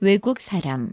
외국 사람.